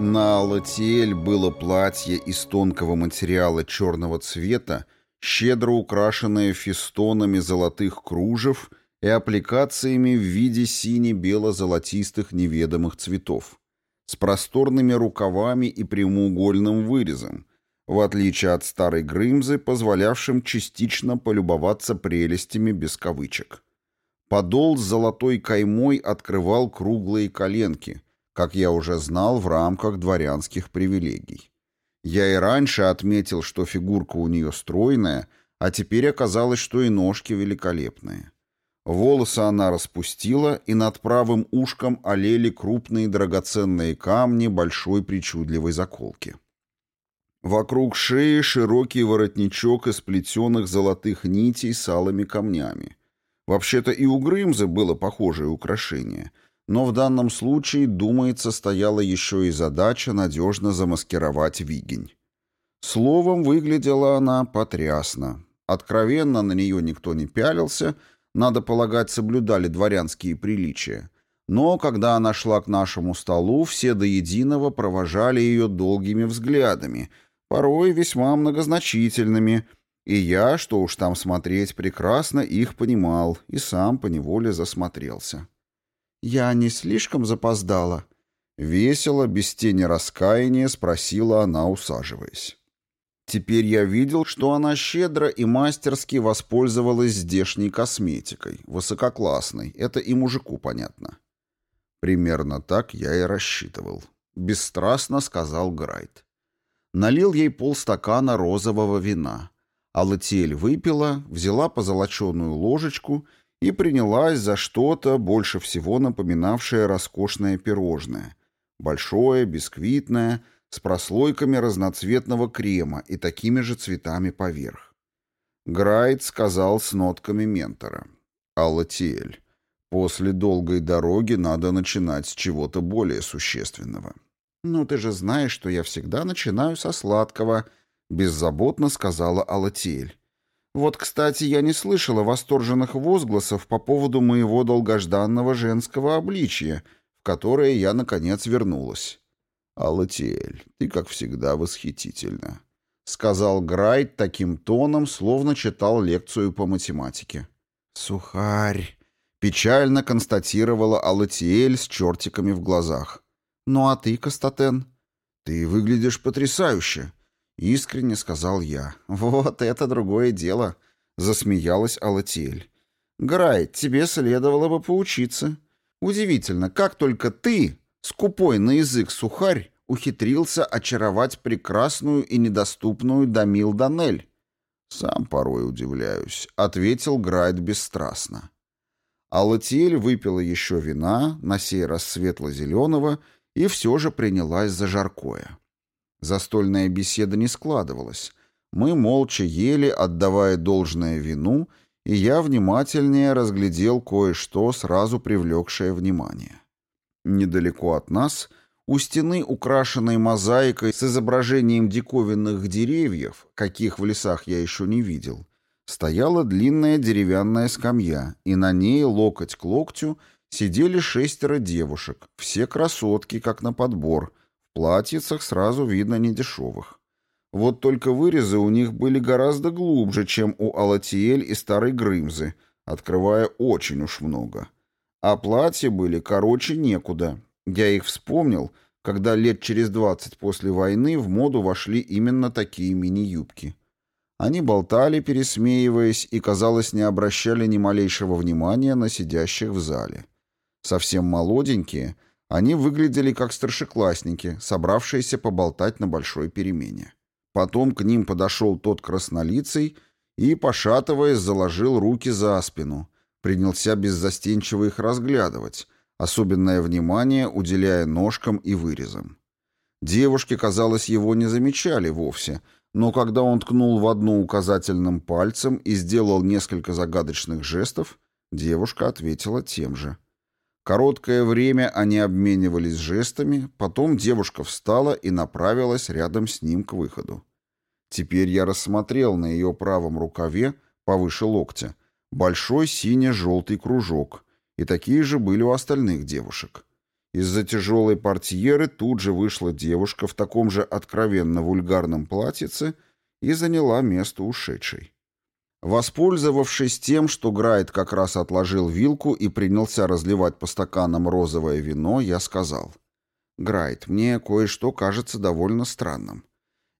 На Алатиэль было платье из тонкого материала черного цвета, щедро украшенное фестонами золотых кружев и аппликациями в виде сине-бело-золотистых неведомых цветов, с просторными рукавами и прямоугольным вырезом, в отличие от старой Грымзы, позволявшим частично полюбоваться прелестями без кавычек. Подол с золотой каймой открывал круглые коленки, как я уже знал в рамках дворянских привилегий. Я и раньше отметил, что фигурка у нее стройная, а теперь оказалось, что и ножки великолепные. Волосы она распустила, и над правым ушком олели крупные драгоценные камни большой причудливой заколки. Вокруг шеи широкий воротничок из плетеных золотых нитей с алыми камнями. Вообще-то и у Грымзы было похожее украшение, но в данном случае, думается, стояла еще и задача надежно замаскировать вигень. Словом, выглядела она потрясно. Откровенно на нее никто не пялился, надо полагать, соблюдали дворянские приличия. Но когда она шла к нашему столу, все до единого провожали ее долгими взглядами, порой весьма многозначительными, и я, что уж там смотреть, прекрасно их понимал и сам поневоле засмотрелся. «Я не слишком запоздала?» Весело, без тени раскаяния, спросила она, усаживаясь. Теперь я видел, что она щедро и мастерски воспользовалась здешней косметикой, высококлассной, это и мужику понятно. Примерно так я и рассчитывал. Бесстрастно сказал Грайт. Налил ей полстакана розового вина. А Латиэль выпила, взяла позолоченную ложечку и принялась за что-то, больше всего напоминавшее роскошное пирожное. Большое, бисквитное, с прослойками разноцветного крема и такими же цветами поверх. Грайт сказал с нотками ментора. «Аллатиэль, после долгой дороги надо начинать с чего-то более существенного». «Ну, ты же знаешь, что я всегда начинаю со сладкого», — беззаботно сказала Алатиэль. Вот, кстати, я не слышала восторженных возгласов по поводу моего долгожданного женского обличия, в которое я, наконец, вернулась. «Алатиэль, ты, как всегда, восхитительна», — сказал Грайт таким тоном, словно читал лекцию по математике. «Сухарь», — печально констатировала Алатиэль с чертиками в глазах. «Ну а ты, Кастатен?» «Ты выглядишь потрясающе», Искренне сказал я. «Вот это другое дело», — засмеялась Алатиэль. «Грай, тебе следовало бы поучиться. Удивительно, как только ты, скупой на язык сухарь, ухитрился очаровать прекрасную и недоступную Дамил Данель». «Сам порой удивляюсь», — ответил Грайт бесстрастно. Алатиэль выпила еще вина, на сей раз светло-зеленого, и все же принялась за жаркое. Застольная беседа не складывалась. Мы молча ели, отдавая должное вину, и я внимательнее разглядел кое-что, сразу привлекшее внимание. Недалеко от нас, у стены, украшенной мозаикой с изображением диковинных деревьев, каких в лесах я еще не видел, стояла длинная деревянная скамья, и на ней локоть к локтю сидели шестеро девушек, все красотки, как на подбор, в платьицах сразу видно недешевых. Вот только вырезы у них были гораздо глубже, чем у Алатиэль и Старой Грымзы, открывая очень уж много. А платья были короче некуда. Я их вспомнил, когда лет через двадцать после войны в моду вошли именно такие мини-юбки. Они болтали, пересмеиваясь, и, казалось, не обращали ни малейшего внимания на сидящих в зале. Совсем молоденькие — они выглядели как старшеклассники, собравшиеся поболтать на большой перемене. Потом к ним подошел тот краснолицый и, пошатываясь, заложил руки за спину, принялся беззастенчиво их разглядывать, особенное внимание уделяя ножкам и вырезам. Девушки, казалось, его не замечали вовсе, но когда он ткнул в одну указательным пальцем и сделал несколько загадочных жестов, девушка ответила тем же. Короткое время они обменивались жестами, потом девушка встала и направилась рядом с ним к выходу. Теперь я рассмотрел на ее правом рукаве, повыше локтя, большой сине-желтый кружок, и такие же были у остальных девушек. Из-за тяжелой портьеры тут же вышла девушка в таком же откровенно вульгарном платьице и заняла место ушедшей. Воспользовавшись тем, что Грайт как раз отложил вилку и принялся разливать по стаканам розовое вино, я сказал. «Грайт, мне кое-что кажется довольно странным.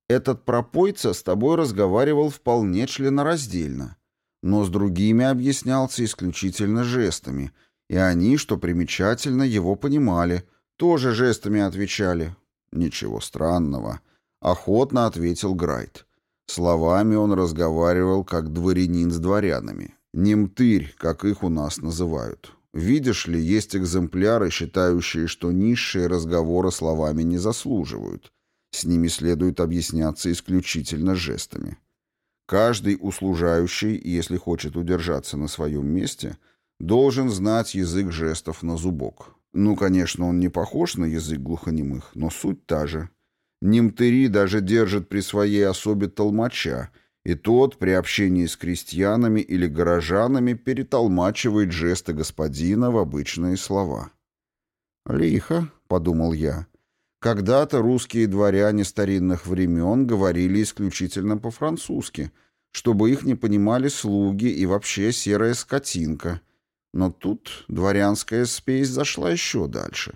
Этот пропойца с тобой разговаривал вполне членораздельно, но с другими объяснялся исключительно жестами, и они, что примечательно, его понимали, тоже жестами отвечали». «Ничего странного», — охотно ответил Грайт. Словами он разговаривал, как дворянин с дворянами. Немтырь, как их у нас называют. Видишь ли, есть экземпляры, считающие, что низшие разговоры словами не заслуживают. С ними следует объясняться исключительно жестами. Каждый услужающий, если хочет удержаться на своем месте, должен знать язык жестов на зубок. Ну, конечно, он не похож на язык глухонемых, но суть та же. Немтыри даже держат при своей особе толмача, и тот при общении с крестьянами или горожанами перетолмачивает жесты господина в обычные слова. «Лихо», — подумал я. «Когда-то русские дворяне старинных времен говорили исключительно по-французски, чтобы их не понимали слуги и вообще серая скотинка. Но тут дворянская спесь зашла еще дальше».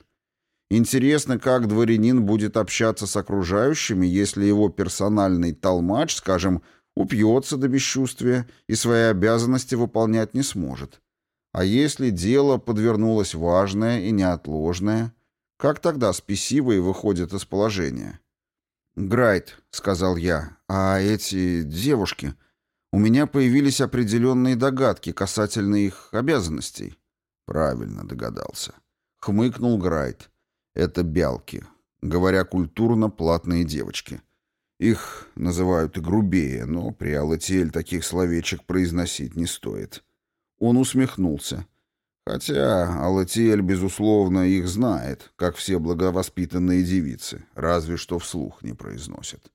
Интересно, как дворянин будет общаться с окружающими, если его персональный толмач, скажем, упьется до бесчувствия и свои обязанности выполнять не сможет. А если дело подвернулось важное и неотложное, как тогда спесивые выходят из положения? «Грайт», — сказал я, — «а эти девушки...» У меня появились определенные догадки касательно их обязанностей. Правильно догадался. Хмыкнул Грайт. Это бялки. Говоря культурно, платные девочки. Их называют и грубее, но при Алатиэль таких словечек произносить не стоит. Он усмехнулся. Хотя Алатиэль, безусловно, их знает, как все благовоспитанные девицы, разве что вслух не произносят.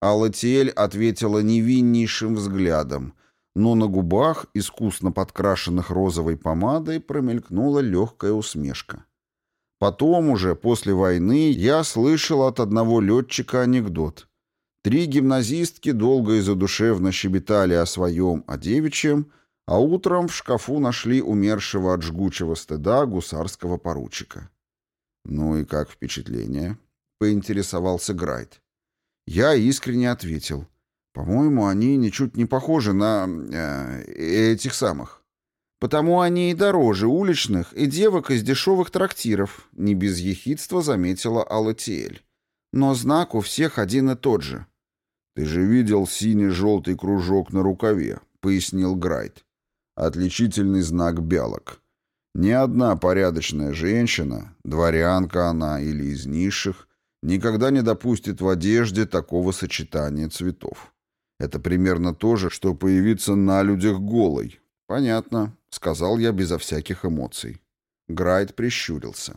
Алатиэль ответила невиннейшим взглядом, но на губах, искусно подкрашенных розовой помадой, промелькнула легкая усмешка. Потом уже, после войны, я слышал от одного летчика анекдот. Три гимназистки долго и задушевно щебетали о своем, о девичьем, а утром в шкафу нашли умершего от жгучего стыда гусарского поручика. «Ну и как впечатление?» — поинтересовался Грайт. Я искренне ответил. «По-моему, они ничуть не похожи на... Э, этих самых». Потому они и дороже уличных и девок из дешевых трактиров, не без ехидства заметила Алатиэль. Но знак у всех один и тот же. «Ты же видел синий-желтый кружок на рукаве», — пояснил Грайт. «Отличительный знак бялок. Ни одна порядочная женщина, дворянка она или из низших, никогда не допустит в одежде такого сочетания цветов. Это примерно то же, что появиться на людях голой. Понятно, — сказал я безо всяких эмоций. Грайт прищурился.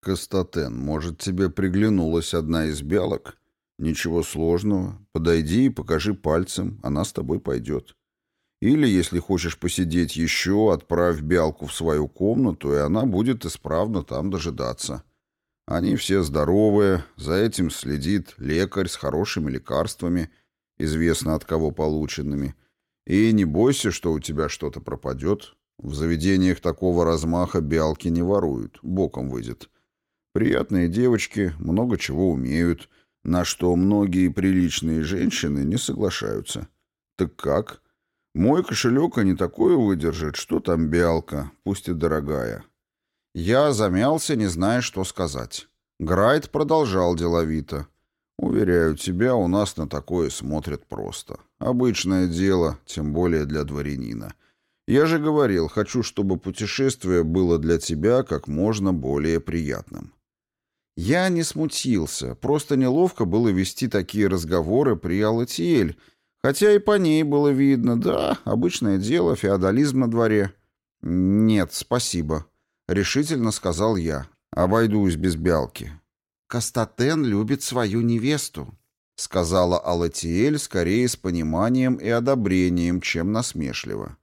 «Кастатен, может, тебе приглянулась одна из белок? Ничего сложного. Подойди и покажи пальцем, она с тобой пойдет. Или, если хочешь посидеть еще, отправь белку в свою комнату, и она будет исправно там дожидаться. Они все здоровые, за этим следит лекарь с хорошими лекарствами, известно от кого полученными» И не бойся, что у тебя что-то пропадет. В заведениях такого размаха биалки не воруют, боком выйдет. Приятные девочки, много чего умеют, на что многие приличные женщины не соглашаются. Так как? Мой кошелек и не такое выдержит, что там биалка, пусть и дорогая. Я замялся, не зная, что сказать. Грайт продолжал деловито. Уверяю тебя, у нас на такое смотрят просто. Обычное дело, тем более для дворянина. Я же говорил, хочу, чтобы путешествие было для тебя как можно более приятным. Я не смутился, просто неловко было вести такие разговоры при Алатиэль, хотя и по ней было видно, да, обычное дело, феодализм на дворе. «Нет, спасибо», — решительно сказал я. «Обойдусь без бялки. Кастатен любит свою невесту», — сказала Алатиэль скорее с пониманием и одобрением, чем насмешливо.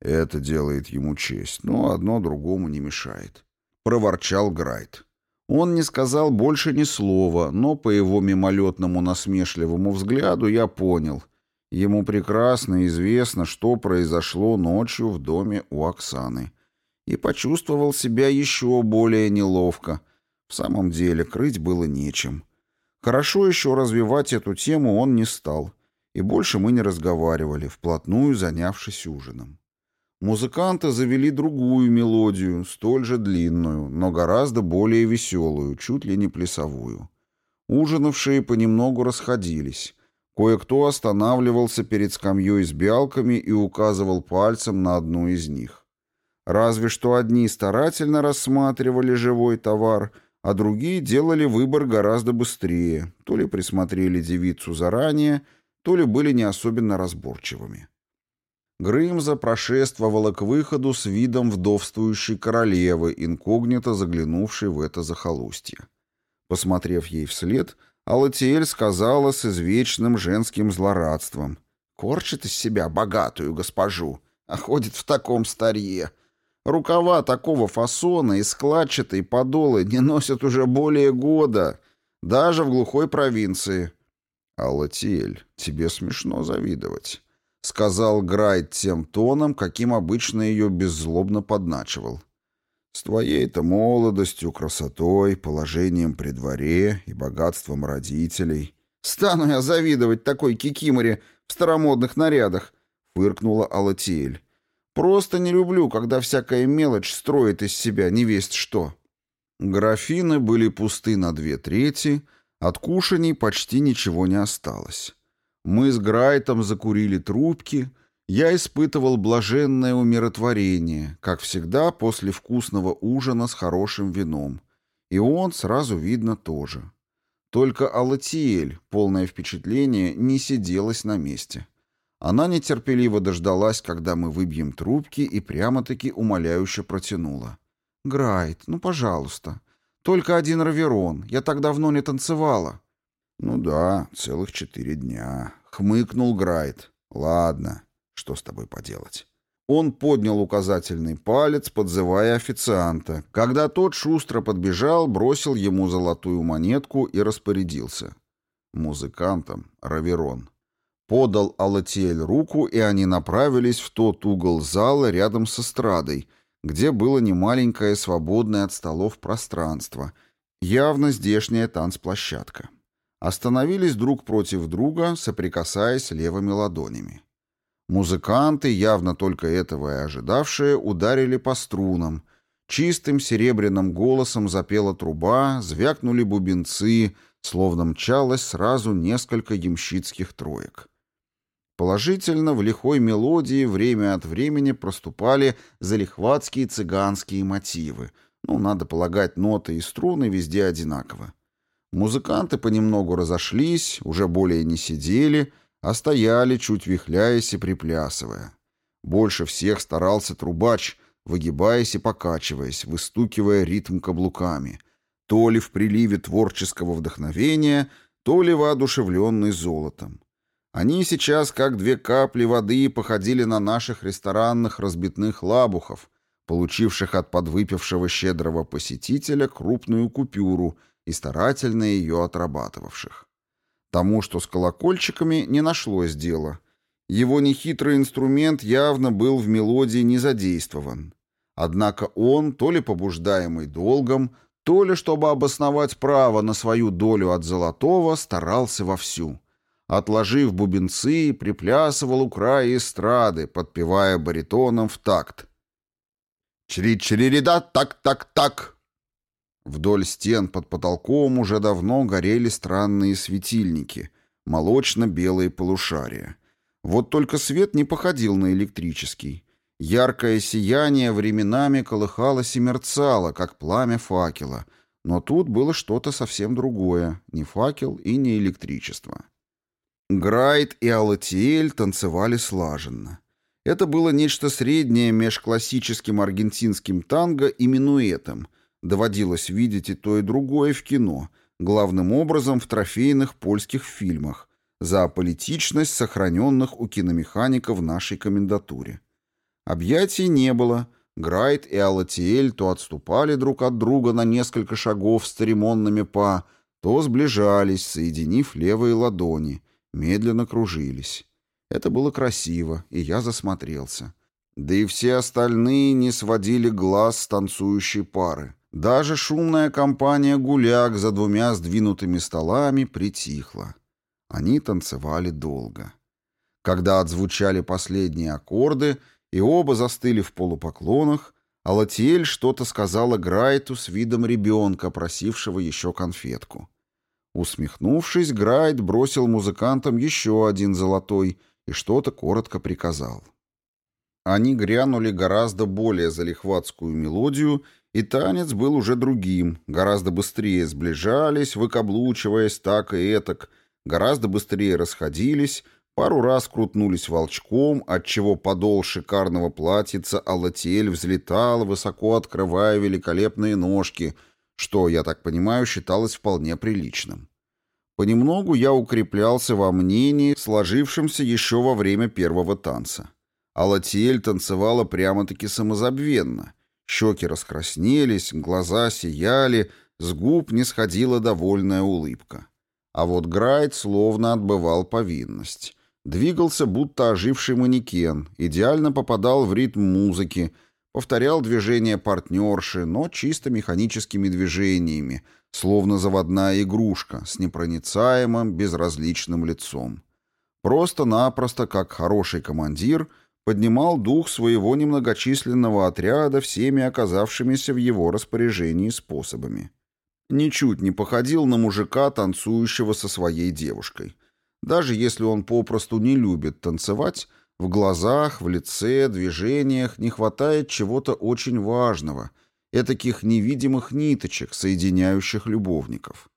«Это делает ему честь, но одно другому не мешает». проворчал Грайт. Он не сказал больше ни слова, но по его мимолетному насмешливому взгляду я понял. Ему прекрасно известно, что произошло ночью в доме у Оксаны. И почувствовал себя еще более неловко. В самом деле, крыть было нечем. Хорошо еще развивать эту тему он не стал. И больше мы не разговаривали, вплотную занявшись ужином. Музыканты завели другую мелодию, столь же длинную, но гораздо более веселую, чуть ли не плясовую. Ужинавшие понемногу расходились. Кое-кто останавливался перед скамьей с бялками и указывал пальцем на одну из них. Разве что одни старательно рассматривали живой товар, а другие делали выбор гораздо быстрее, то ли присмотрели девицу заранее, то ли были не особенно разборчивыми. Грымза прошествовала к выходу с видом вдовствующей королевы, инкогнито заглянувшей в это захолустье. Посмотрев ей вслед, Алатиэль сказала с извечным женским злорадством. «Корчит из себя богатую госпожу, а ходит в таком старье. Рукава такого фасона и складчатые подолы не носят уже более года, даже в глухой провинции». «Алатиэль, тебе смешно завидовать» сказал Грайт тем тоном, каким обычно ее беззлобно подначивал. «С твоей-то молодостью, красотой, положением при дворе и богатством родителей». «Стану я завидовать такой кикиморе в старомодных нарядах», — фыркнула Алатиэль. «Просто не люблю, когда всякая мелочь строит из себя невесть что». Графины были пусты на две трети, от кушаний почти ничего не осталось. Мы с Грайтом закурили трубки, я испытывал блаженное умиротворение, как всегда после вкусного ужина с хорошим вином. И он, сразу видно, тоже. Только Алатиэль, полное впечатление, не сиделась на месте. Она нетерпеливо дождалась, когда мы выбьем трубки, и прямо-таки умоляюще протянула. «Грайт, ну, пожалуйста. Только один раверон. Я так давно не танцевала». «Ну да, целых четыре дня», — хмыкнул Грайт. «Ладно, что с тобой поделать?» Он поднял указательный палец, подзывая официанта. Когда тот шустро подбежал, бросил ему золотую монетку и распорядился. Музыкантам Раверон. Подал Алатиэль руку, и они направились в тот угол зала рядом с эстрадой, где было немаленькое свободное от столов пространство, явно здешняя танцплощадка остановились друг против друга, соприкасаясь левыми ладонями. Музыканты, явно только этого и ожидавшие, ударили по струнам. Чистым серебряным голосом запела труба, звякнули бубенцы, словно мчалось сразу несколько ямщицких троек. Положительно, в лихой мелодии время от времени проступали залихватские цыганские мотивы. Ну, надо полагать, ноты и струны везде одинаково. Музыканты понемногу разошлись, уже более не сидели, а стояли, чуть вихляясь и приплясывая. Больше всех старался трубач, выгибаясь и покачиваясь, выстукивая ритм каблуками, то ли в приливе творческого вдохновения, то ли воодушевленный золотом. Они сейчас, как две капли воды, походили на наших ресторанных разбитных лабухов, получивших от подвыпившего щедрого посетителя крупную купюру и старательно ее отрабатывавших. Тому, что с колокольчиками, не нашлось дела. Его нехитрый инструмент явно был в мелодии не задействован. Однако он, то ли побуждаемый долгом, то ли чтобы обосновать право на свою долю от золотого, старался вовсю. Отложив бубенцы, приплясывал у края эстрады, подпевая баритоном в такт. «Чри-чири-да, так-так-так!» Вдоль стен под потолком уже давно горели странные светильники, молочно-белые полушария. Вот только свет не походил на электрический. Яркое сияние временами колыхалось и мерцало, как пламя факела, но тут было что-то совсем другое, не факел и не электричество. Грайт и Алатиэль танцевали слаженно. Это было нечто среднее меж классическим аргентинским танго и минуэтом, Доводилось видеть и то, и другое в кино, главным образом в трофейных польских фильмах, за политичность сохраненных у киномеханика в нашей комендатуре. Объятий не было, Грайт и Алатиэль то отступали друг от друга на несколько шагов с церемонными па, то сближались, соединив левые ладони, медленно кружились. Это было красиво, и я засмотрелся. Да и все остальные не сводили глаз с танцующей пары. Даже шумная компания гуляк за двумя сдвинутыми столами притихла. Они танцевали долго. Когда отзвучали последние аккорды, и оба застыли в полупоклонах, Алатиэль что-то сказала Грайту с видом ребенка, просившего еще конфетку. Усмехнувшись, Грайт бросил музыкантам еще один золотой и что-то коротко приказал. Они грянули гораздо более залихватскую мелодию, и танец был уже другим, гораздо быстрее сближались, выкаблучиваясь так и этак, гораздо быстрее расходились, пару раз крутнулись волчком, отчего подол шикарного платьица Алатиэль взлетал, высоко открывая великолепные ножки, что, я так понимаю, считалось вполне приличным. Понемногу я укреплялся во мнении, сложившемся еще во время первого танца. Алатиэль танцевала прямо-таки самозабвенно. Щеки раскраснелись, глаза сияли, с губ не сходила довольная улыбка. А вот Грайт словно отбывал повинность. Двигался, будто оживший манекен, идеально попадал в ритм музыки, повторял движения партнерши, но чисто механическими движениями, словно заводная игрушка с непроницаемым, безразличным лицом. Просто-напросто, как хороший командир, поднимал дух своего немногочисленного отряда всеми оказавшимися в его распоряжении способами. Ничуть не походил на мужика, танцующего со своей девушкой – даже если он попросту не любит танцевать, в глазах, в лице, движениях не хватает чего-то очень важного, этаких невидимых ниточек, соединяющих любовников.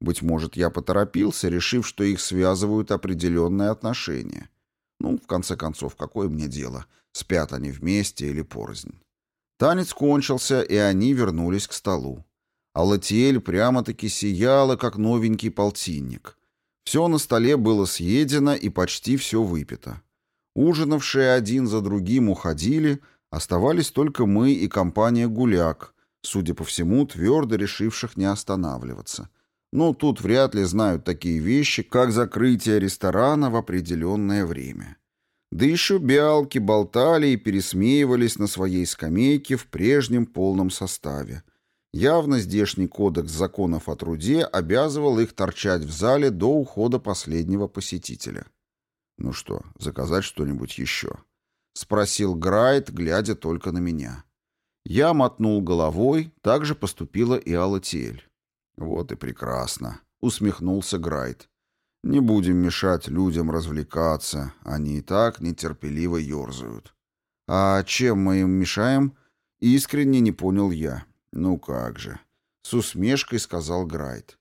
Быть может, я поторопился, решив, что их связывают определенные отношения. Ну, в конце концов, какое мне дело, спят они вместе или порознь. Танец кончился, и они вернулись к столу. А Латиэль прямо-таки сияла, как новенький полтинник. Все на столе было съедено и почти все выпито. Ужинавшие один за другим уходили, оставались только мы и компания гуляк, судя по всему, твердо решивших не останавливаться. Но тут вряд ли знают такие вещи, как закрытие ресторана в определенное время. Да еще биалки болтали и пересмеивались на своей скамейке в прежнем полном составе. Явно здешний кодекс законов о труде обязывал их торчать в зале до ухода последнего посетителя. «Ну что, заказать что-нибудь еще?» — спросил Грайт, глядя только на меня. Я мотнул головой, так же поступила и Алатиэль. «Вот и прекрасно», — усмехнулся Грайт. «Не будем мешать людям развлекаться, они и так нетерпеливо ерзают». «А чем мы им мешаем?» — искренне не понял я. «Ну как же», — с усмешкой сказал Грайт.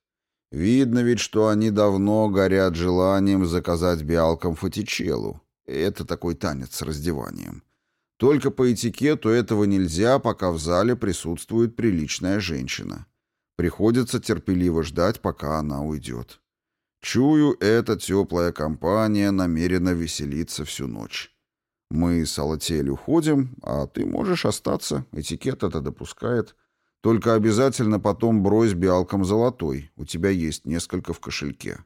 «Видно ведь, что они давно горят желанием заказать биалкам фатичелу. Это такой танец с раздеванием. Только по этикету этого нельзя, пока в зале присутствует приличная женщина. Приходится терпеливо ждать, пока она уйдет. Чую, эта теплая компания намерена веселиться всю ночь. Мы с Алатель уходим, а ты можешь остаться, этикет это допускает». Только обязательно потом брось биалкам золотой, у тебя есть несколько в кошельке».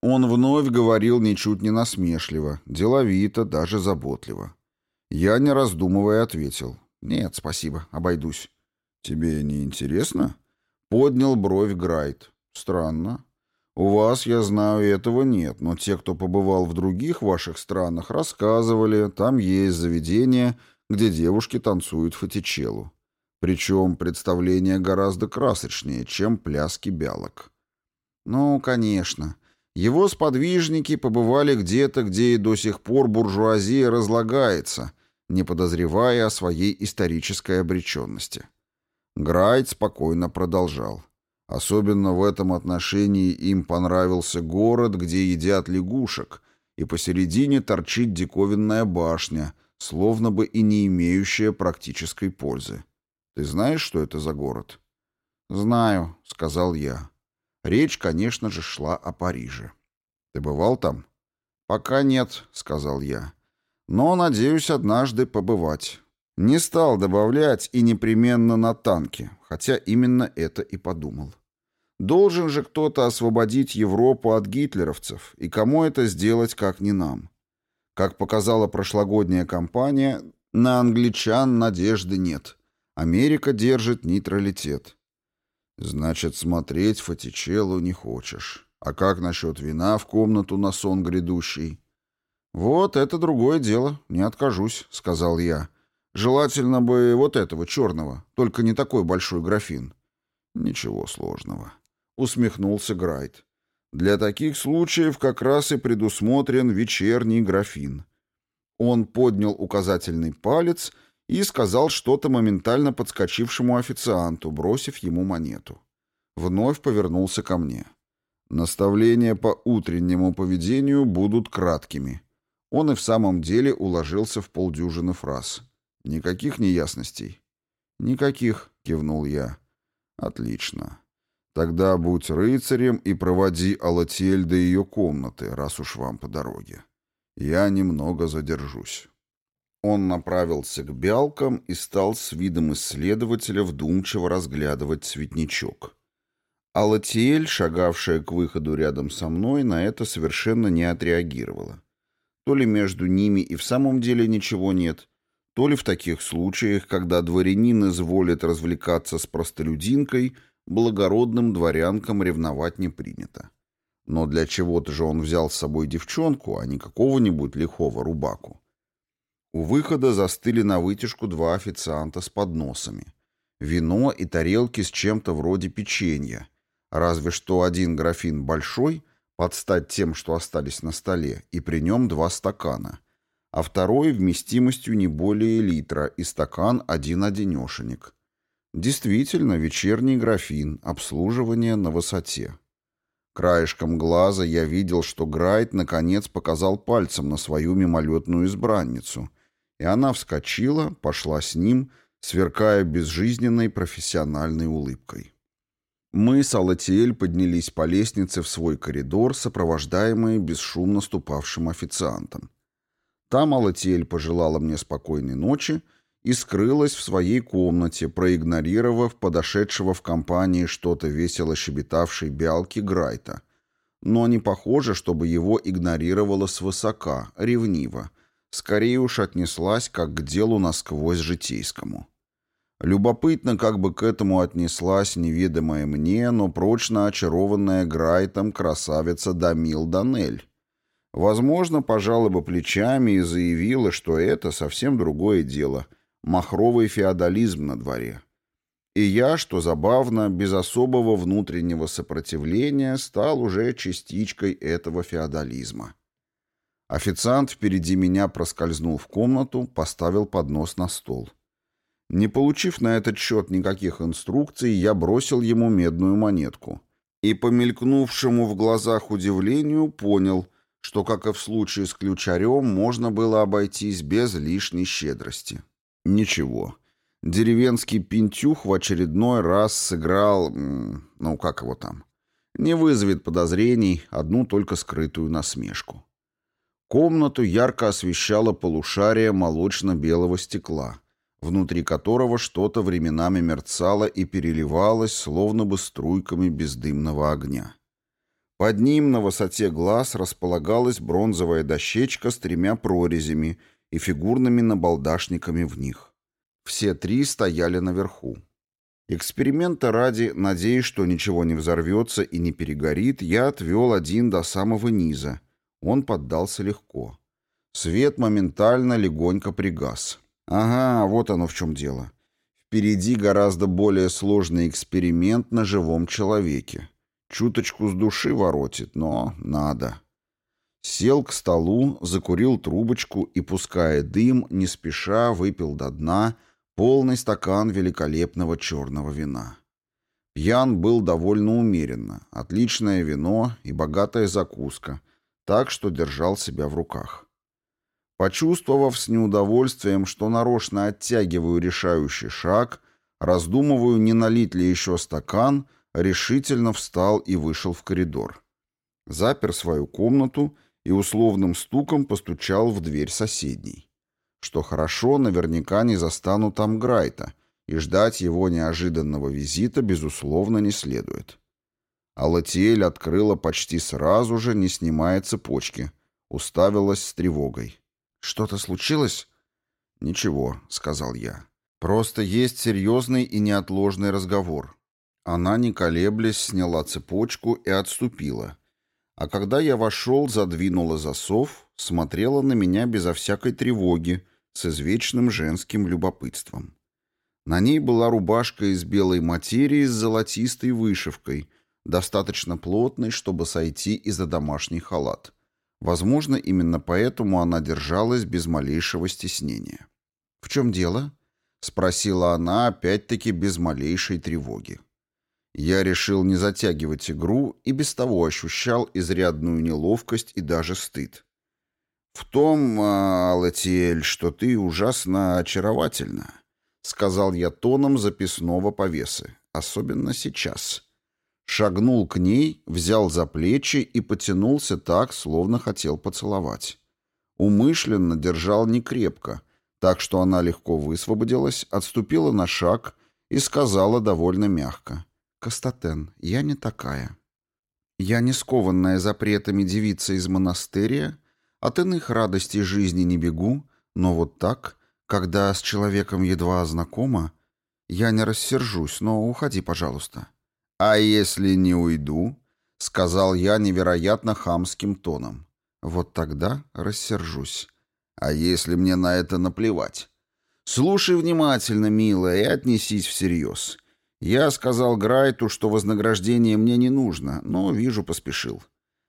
Он вновь говорил ничуть не насмешливо, деловито, даже заботливо. Я, не раздумывая, ответил. «Нет, спасибо, обойдусь». «Тебе не интересно?» Поднял бровь Грайт. «Странно. У вас, я знаю, этого нет, но те, кто побывал в других ваших странах, рассказывали, там есть заведения, где девушки танцуют фатичелу. Причем представление гораздо красочнее, чем пляски бялок. Ну, конечно. Его сподвижники побывали где-то, где и до сих пор буржуазия разлагается, не подозревая о своей исторической обреченности. Грайт спокойно продолжал. Особенно в этом отношении им понравился город, где едят лягушек, и посередине торчит диковинная башня, словно бы и не имеющая практической пользы. Ты знаешь, что это за город? Знаю, сказал я. Речь, конечно же, шла о Париже. Ты бывал там? Пока нет, сказал я. Но надеюсь однажды побывать. Не стал добавлять и непременно на танки, хотя именно это и подумал. Должен же кто-то освободить Европу от гитлеровцев, и кому это сделать, как не нам? Как показала прошлогодняя кампания, на англичан надежды нет. Америка держит нейтралитет. Значит, смотреть Фатичеллу не хочешь. А как насчет вина в комнату на сон грядущий? Вот это другое дело, не откажусь, сказал я. Желательно бы вот этого черного, только не такой большой графин. Ничего сложного. Усмехнулся Грайт. Для таких случаев как раз и предусмотрен вечерний графин. Он поднял указательный палец и сказал что-то моментально подскочившему официанту, бросив ему монету. Вновь повернулся ко мне. Наставления по утреннему поведению будут краткими. Он и в самом деле уложился в полдюжины фраз. Никаких неясностей? Никаких, кивнул я. Отлично. Тогда будь рыцарем и проводи Алатиэль до ее комнаты, раз уж вам по дороге. Я немного задержусь. Он направился к бялкам и стал с видом исследователя вдумчиво разглядывать цветничок. Алатиэль, шагавшая к выходу рядом со мной, на это совершенно не отреагировала. То ли между ними и в самом деле ничего нет, то ли в таких случаях, когда дворянин изволит развлекаться с простолюдинкой, благородным дворянкам ревновать не принято. Но для чего-то же он взял с собой девчонку, а не какого-нибудь лихого рубаку. У выхода застыли на вытяжку два официанта с подносами. Вино и тарелки с чем-то вроде печенья. Разве что один графин большой, под стать тем, что остались на столе, и при нем два стакана. А второй вместимостью не более литра и стакан один-одинешенек. Действительно, вечерний графин, обслуживание на высоте. Краешком глаза я видел, что Грайт наконец показал пальцем на свою мимолетную избранницу, и она вскочила, пошла с ним, сверкая безжизненной профессиональной улыбкой. Мы с Алатиэль поднялись по лестнице в свой коридор, сопровождаемые бесшумно ступавшим официантом. Там Алатиэль пожелала мне спокойной ночи и скрылась в своей комнате, проигнорировав подошедшего в компании что-то весело щебетавшей Бялки Грайта. Но не похоже, чтобы его игнорировала свысока, ревниво, скорее уж отнеслась как к делу насквозь житейскому. Любопытно, как бы к этому отнеслась неведомая мне, но прочно очарованная Грайтом красавица Дамил Данель. Возможно, пожала бы плечами и заявила, что это совсем другое дело, махровый феодализм на дворе. И я, что забавно, без особого внутреннего сопротивления стал уже частичкой этого феодализма. Официант впереди меня проскользнул в комнату, поставил поднос на стол. Не получив на этот счет никаких инструкций, я бросил ему медную монетку. И по мелькнувшему в глазах удивлению понял, что, как и в случае с ключарем, можно было обойтись без лишней щедрости. Ничего. Деревенский пентюх в очередной раз сыграл... Ну, как его там? Не вызовет подозрений, одну только скрытую насмешку. Комнату ярко освещало полушарие молочно-белого стекла, внутри которого что-то временами мерцало и переливалось, словно бы струйками бездымного огня. Под ним на высоте глаз располагалась бронзовая дощечка с тремя прорезями и фигурными набалдашниками в них. Все три стояли наверху. Эксперимента ради, надеясь, что ничего не взорвется и не перегорит, я отвел один до самого низа — он поддался легко. Свет моментально легонько пригас. Ага, вот оно в чем дело. Впереди гораздо более сложный эксперимент на живом человеке. Чуточку с души воротит, но надо. Сел к столу, закурил трубочку и, пуская дым, не спеша выпил до дна полный стакан великолепного черного вина. Пьян был довольно умеренно. Отличное вино и богатая закуска, так что держал себя в руках. Почувствовав с неудовольствием, что нарочно оттягиваю решающий шаг, раздумываю, не налить ли еще стакан, решительно встал и вышел в коридор. Запер свою комнату и условным стуком постучал в дверь соседней. что хорошо наверняка не застану там Грайта, и ждать его неожиданного визита, безусловно, не следует. А Латиэль открыла почти сразу же, не снимая цепочки, уставилась с тревогой. «Что-то случилось?» «Ничего», — сказал я. «Просто есть серьезный и неотложный разговор». Она, не колеблясь, сняла цепочку и отступила. А когда я вошел, задвинула засов, смотрела на меня безо всякой тревоги, с извечным женским любопытством. На ней была рубашка из белой материи с золотистой вышивкой, достаточно плотной, чтобы сойти и за домашний халат. Возможно, именно поэтому она держалась без малейшего стеснения. «В чем дело?» — спросила она, опять-таки без малейшей тревоги. Я решил не затягивать игру и без того ощущал изрядную неловкость и даже стыд. «В том, Алатиэль, что ты ужасно очаровательна», — сказал я тоном записного повесы, особенно сейчас. Шагнул к ней, взял за плечи и потянулся так, словно хотел поцеловать. Умышленно держал некрепко, так что она легко высвободилась, отступила на шаг и сказала довольно мягко. «Кастатен, я не такая. Я не скованная запретами девица из монастыря, от иных радостей жизни не бегу, но вот так, когда с человеком едва знакома, я не рассержусь, но уходи, пожалуйста». «А если не уйду?» — сказал я невероятно хамским тоном. «Вот тогда рассержусь. А если мне на это наплевать?» «Слушай внимательно, милая, и отнесись всерьез. Я сказал Грайту, что вознаграждение мне не нужно, но, вижу, поспешил.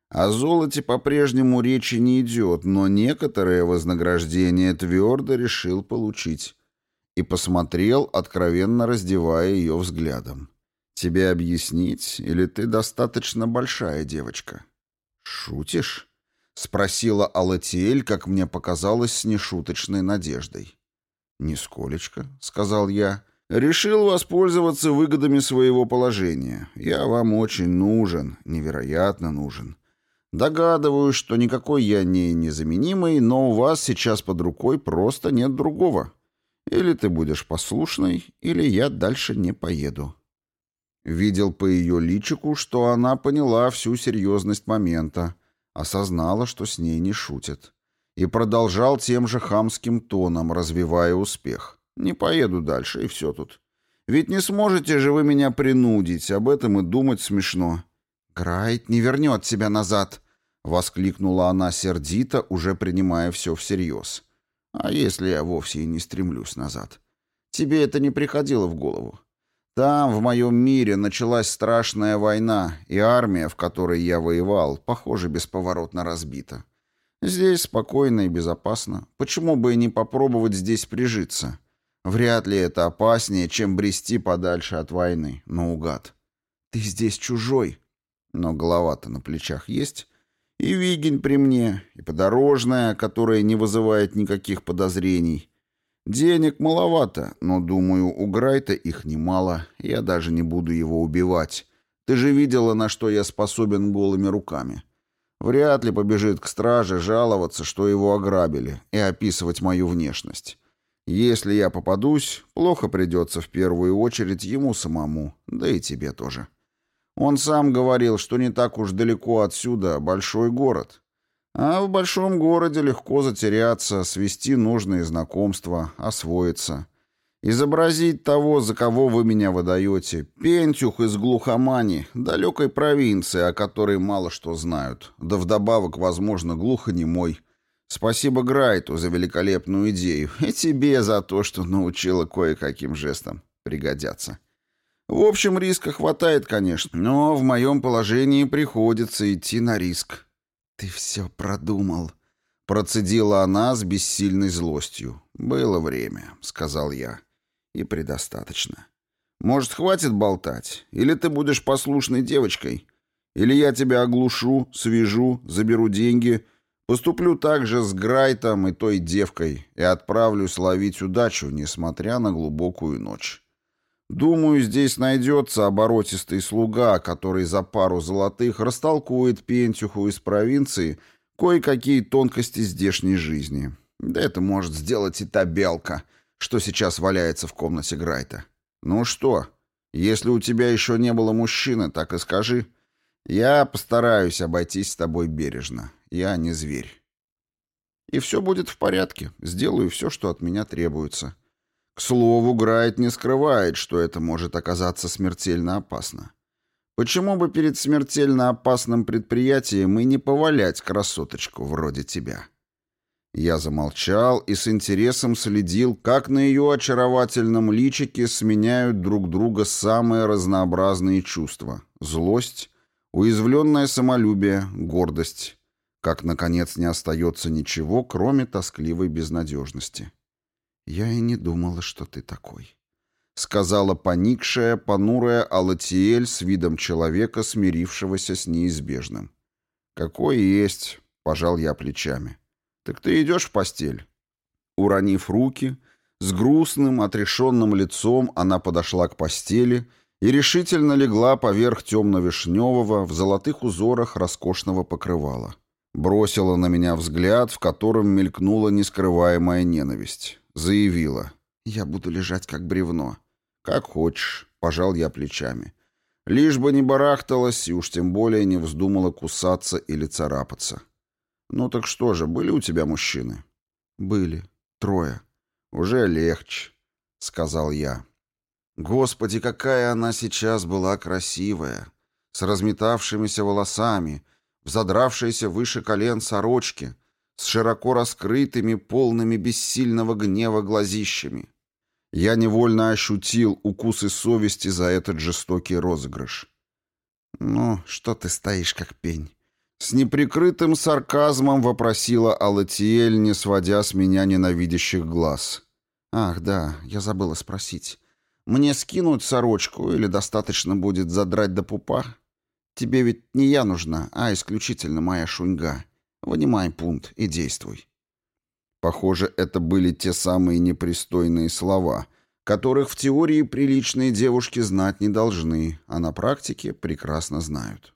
О золоте по-прежнему речи не идет, но некоторое вознаграждение твердо решил получить. И посмотрел, откровенно раздевая ее взглядом. «Тебе объяснить, или ты достаточно большая девочка?» «Шутишь?» — спросила Алатиэль, как мне показалось, с нешуточной надеждой. «Нисколечко», — сказал я. «Решил воспользоваться выгодами своего положения. Я вам очень нужен, невероятно нужен. Догадываюсь, что никакой я не незаменимый, но у вас сейчас под рукой просто нет другого. Или ты будешь послушной, или я дальше не поеду». Видел по ее личику, что она поняла всю серьезность момента, осознала, что с ней не шутят. И продолжал тем же хамским тоном, развивая успех. «Не поеду дальше, и все тут. Ведь не сможете же вы меня принудить, об этом и думать смешно». «Грайт не вернет тебя назад», — воскликнула она сердито, уже принимая все всерьез. «А если я вовсе и не стремлюсь назад? Тебе это не приходило в голову? Там, в моем мире, началась страшная война, и армия, в которой я воевал, похоже, бесповоротно разбита. Здесь спокойно и безопасно. Почему бы и не попробовать здесь прижиться? Вряд ли это опаснее, чем брести подальше от войны, наугад. Ты здесь чужой. Но голова-то на плечах есть. И Вигень при мне, и подорожная, которая не вызывает никаких подозрений. Денег маловато, но, думаю, у Грайта их немало. Я даже не буду его убивать. Ты же видела, на что я способен голыми руками. Вряд ли побежит к страже жаловаться, что его ограбили, и описывать мою внешность. Если я попадусь, плохо придется в первую очередь ему самому, да и тебе тоже. Он сам говорил, что не так уж далеко отсюда большой город. А в большом городе легко затеряться, свести нужные знакомства, освоиться. Изобразить того, за кого вы меня выдаете. Пентюх из глухомани, далекой провинции, о которой мало что знают. Да вдобавок, возможно, глухонемой. Спасибо Грайту за великолепную идею. И тебе за то, что научила кое-каким жестам пригодятся. В общем, риска хватает, конечно, но в моем положении приходится идти на риск. «Ты все продумал», — процедила она с бессильной злостью. «Было время», — сказал я. «И предостаточно. Может, хватит болтать? Или ты будешь послушной девочкой? Или я тебя оглушу, свяжу, заберу деньги, поступлю так же с Грайтом и той девкой и отправлюсь ловить удачу, несмотря на глубокую ночь». Думаю, здесь найдется оборотистый слуга, который за пару золотых растолкует пентюху из провинции кое-какие тонкости здешней жизни. Да это может сделать и та белка, что сейчас валяется в комнате Грайта. Ну что, если у тебя еще не было мужчины, так и скажи. Я постараюсь обойтись с тобой бережно. Я не зверь. И все будет в порядке. Сделаю все, что от меня требуется. К слову, Грайт не скрывает, что это может оказаться смертельно опасно. Почему бы перед смертельно опасным предприятием и не повалять красоточку вроде тебя? Я замолчал и с интересом следил, как на ее очаровательном личике сменяют друг друга самые разнообразные чувства — злость, уязвленное самолюбие, гордость, как, наконец, не остается ничего, кроме тоскливой безнадежности. «Я и не думала, что ты такой», — сказала поникшая, понурая Алатиэль с видом человека, смирившегося с неизбежным. «Какой есть», — пожал я плечами. «Так ты идешь в постель?» Уронив руки, с грустным, отрешенным лицом она подошла к постели и решительно легла поверх темно-вишневого в золотых узорах роскошного покрывала. Бросила на меня взгляд, в котором мелькнула нескрываемая ненависть. Заявила. «Я буду лежать как бревно». «Как хочешь», — пожал я плечами. Лишь бы не барахталась и уж тем более не вздумала кусаться или царапаться. «Ну так что же, были у тебя мужчины?» «Были. Трое. Уже легче», — сказал я. Господи, какая она сейчас была красивая, с разметавшимися волосами, задравшейся выше колен сорочке, с широко раскрытыми, полными бессильного гнева глазищами. Я невольно ощутил укусы совести за этот жестокий розыгрыш. «Ну, что ты стоишь, как пень?» С неприкрытым сарказмом вопросила Алатиэль, не сводя с меня ненавидящих глаз. «Ах, да, я забыла спросить. Мне скинуть сорочку или достаточно будет задрать до пупа? Тебе ведь не я нужна, а исключительно моя шуньга. Вынимай пункт и действуй». Похоже, это были те самые непристойные слова, которых в теории приличные девушки знать не должны, а на практике прекрасно знают.